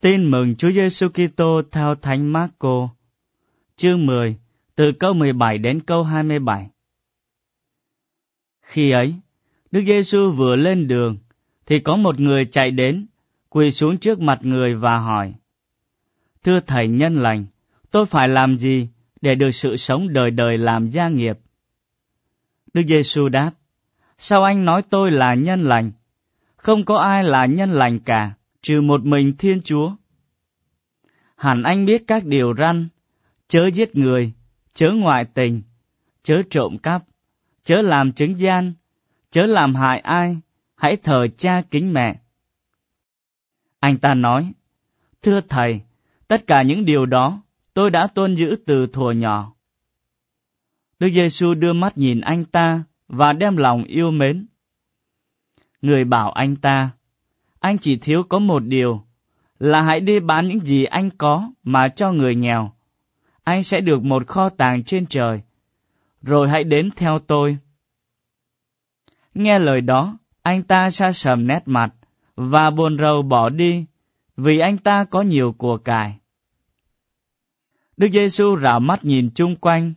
Tin mừng Chúa Giêsu Kitô theo Thánh Marco, chương 10, từ câu 17 đến câu 27. Khi ấy, Đức Giêsu vừa lên đường, thì có một người chạy đến, quỳ xuống trước mặt người và hỏi: Thưa thầy nhân lành, tôi phải làm gì để được sự sống đời đời làm gia nghiệp? Đức Giêsu đáp: Sao anh nói tôi là nhân lành? Không có ai là nhân lành cả, trừ một mình Thiên Chúa. Hẳn anh biết các điều răn, chớ giết người, chớ ngoại tình, chớ trộm cắp, chớ làm chứng gian, chớ làm hại ai, hãy thờ cha kính mẹ. Anh ta nói, Thưa Thầy, tất cả những điều đó tôi đã tuân giữ từ thuở nhỏ. Đức Giêsu đưa mắt nhìn anh ta và đem lòng yêu mến. Người bảo anh ta, anh chỉ thiếu có một điều, là hãy đi bán những gì anh có mà cho người nghèo. Anh sẽ được một kho tàng trên trời. Rồi hãy đến theo tôi. Nghe lời đó, anh ta xa sầm nét mặt và buồn rầu bỏ đi vì anh ta có nhiều của cải. Đức Giêsu rảo mắt nhìn chung quanh,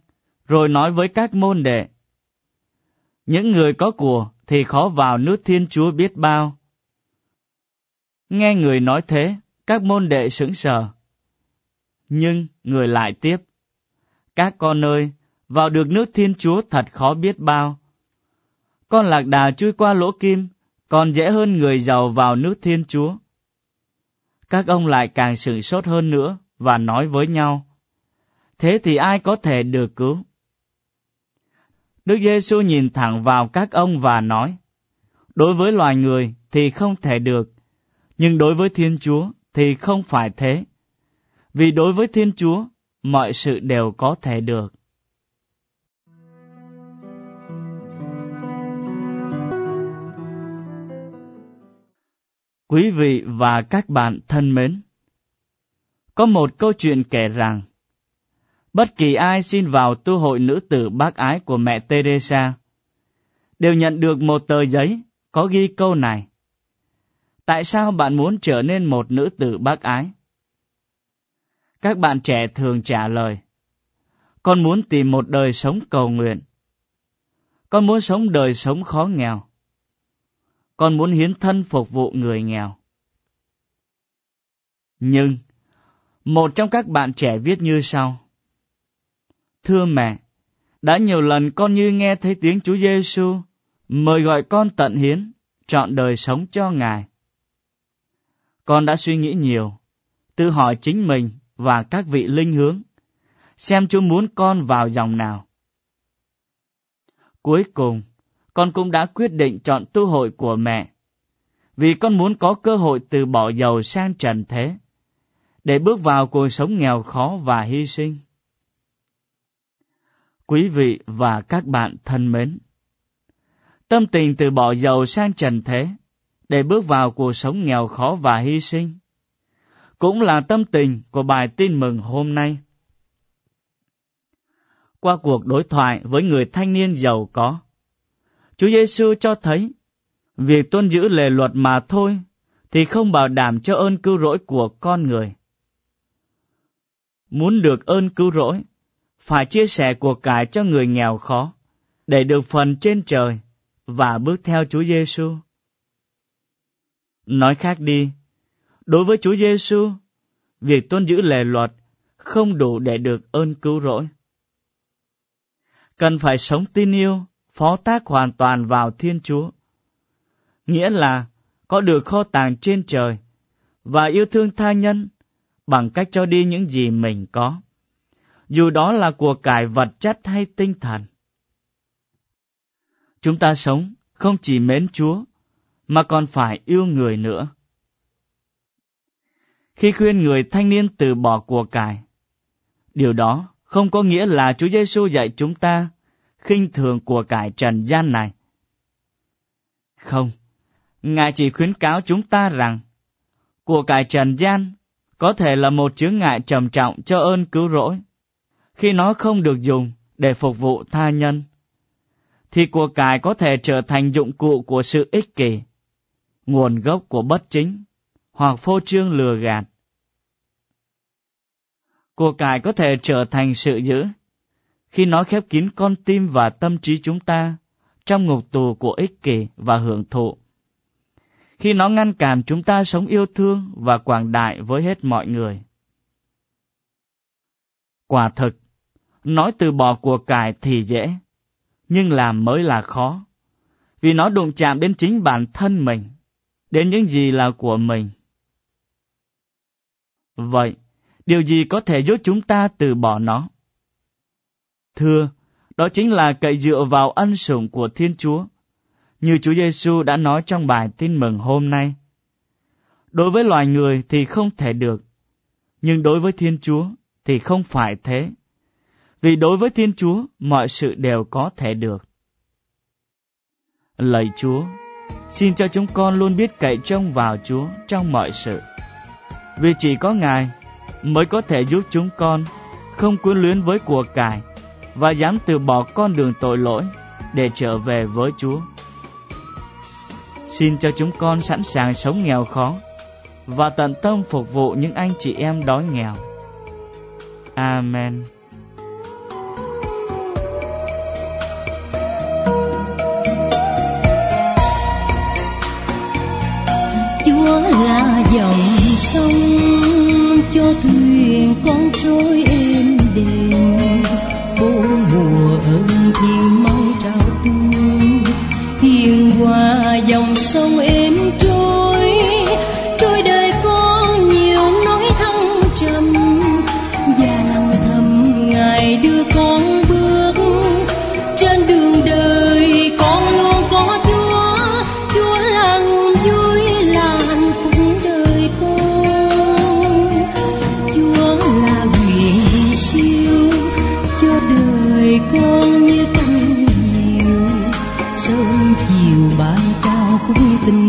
rồi nói với các môn đệ: Những người có của thì khó vào nước Thiên Chúa biết bao. Nghe người nói thế, các môn đệ sững sờ. Nhưng người lại tiếp: Các con ơi, vào được nước Thiên Chúa thật khó biết bao. Con lạc đà chui qua lỗ kim, còn dễ hơn người giàu vào nước Thiên Chúa. Các ông lại càng sửng sốt hơn nữa và nói với nhau, thế thì ai có thể được cứu? Đức Giêsu nhìn thẳng vào các ông và nói, đối với loài người thì không thể được, nhưng đối với Thiên Chúa thì không phải thế. Vì đối với Thiên Chúa, mọi sự đều có thể được. Quý vị và các bạn thân mến, có một câu chuyện kể rằng, bất kỳ ai xin vào tu hội nữ tử bác ái của mẹ Teresa đều nhận được một tờ giấy có ghi câu này. Tại sao bạn muốn trở nên một nữ tử bác ái? Các bạn trẻ thường trả lời, con muốn tìm một đời sống cầu nguyện. Con muốn sống đời sống khó nghèo con muốn hiến thân phục vụ người nghèo. Nhưng, một trong các bạn trẻ viết như sau. Thưa mẹ, đã nhiều lần con như nghe thấy tiếng Chúa Giêsu mời gọi con tận hiến, chọn đời sống cho Ngài. Con đã suy nghĩ nhiều, tự hỏi chính mình và các vị linh hướng, xem Chúa muốn con vào dòng nào. Cuối cùng, con cũng đã quyết định chọn tu hội của mẹ, vì con muốn có cơ hội từ bỏ giàu sang trần thế, để bước vào cuộc sống nghèo khó và hy sinh. Quý vị và các bạn thân mến, tâm tình từ bỏ giàu sang trần thế, để bước vào cuộc sống nghèo khó và hy sinh, cũng là tâm tình của bài tin mừng hôm nay. Qua cuộc đối thoại với người thanh niên giàu có, Chúa Giêsu cho thấy việc tuân giữ lề luật mà thôi thì không bảo đảm cho ơn cứu rỗi của con người. Muốn được ơn cứu rỗi, phải chia sẻ của cải cho người nghèo khó, để được phần trên trời và bước theo Chúa Giêsu. Nói khác đi, đối với Chúa Giêsu, việc tuân giữ lề luật không đủ để được ơn cứu rỗi. Cần phải sống tin yêu phó tác hoàn toàn vào Thiên Chúa. Nghĩa là có được kho tàng trên trời và yêu thương tha nhân bằng cách cho đi những gì mình có, dù đó là của cải vật chất hay tinh thần. Chúng ta sống không chỉ mến Chúa, mà còn phải yêu người nữa. Khi khuyên người thanh niên từ bỏ của cải, điều đó không có nghĩa là Chúa Giêsu dạy chúng ta khinh thường của cải trần gian này. Không, Ngài chỉ khuyến cáo chúng ta rằng, của cải trần gian có thể là một chướng ngại trầm trọng cho ơn cứu rỗi, khi nó không được dùng để phục vụ tha nhân, thì của cải có thể trở thành dụng cụ của sự ích kỷ, nguồn gốc của bất chính, hoặc phô trương lừa gạt, của cải có thể trở thành sự dữ khi nó khép kín con tim và tâm trí chúng ta trong ngục tù của ích kỷ và hưởng thụ. Khi nó ngăn cản chúng ta sống yêu thương và quảng đại với hết mọi người. Quả thực, nói từ bỏ của cải thì dễ, nhưng làm mới là khó, vì nó đụng chạm đến chính bản thân mình, đến những gì là của mình. Vậy, điều gì có thể giúp chúng ta từ bỏ nó? Thưa, đó chính là cậy dựa vào ân sủng của Thiên Chúa, như Chúa Giêsu đã nói trong bài tin mừng hôm nay. Đối với loài người thì không thể được, nhưng đối với Thiên Chúa thì không phải thế. Vì đối với Thiên Chúa, mọi sự đều có thể được. Lạy Chúa, xin cho chúng con luôn biết cậy trông vào Chúa trong mọi sự. Vì chỉ có Ngài mới có thể giúp chúng con không quyến luyến với của cải và dám từ bỏ con đường tội lỗi để trở về với Chúa. Xin cho chúng con sẵn sàng sống nghèo khó và tận tâm phục vụ những anh chị em đói nghèo. Amen. Con trôi êm đềm bốn mùa ơn thiên mau trao tuôn hiền hòa dòng sông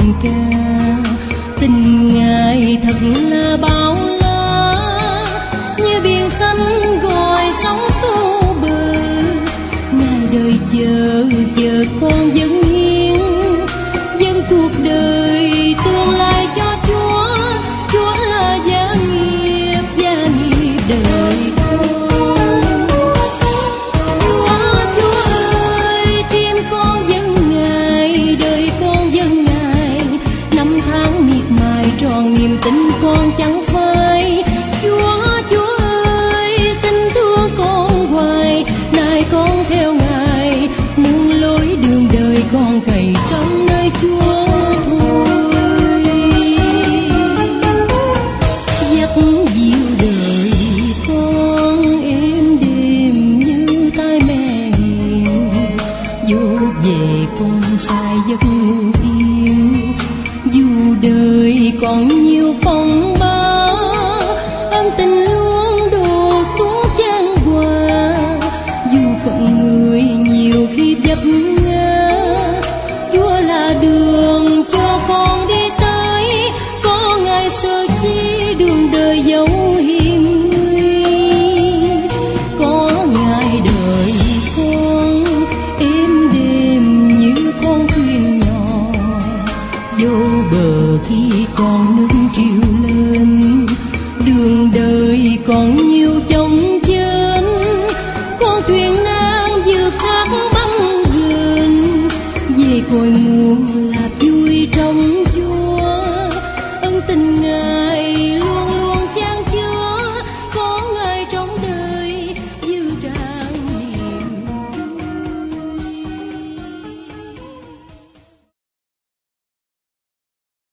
tình ca tình ngài thật là phận người nhiều khi vấp ngã. Chúa là đường cho con đi tới, có ngài sơ chi đường đời dấu hiểm nguy. Có ngài đời con, êm đêm như con thuyền nhỏ. Vô bờ khi con nước triều lên, đường đời la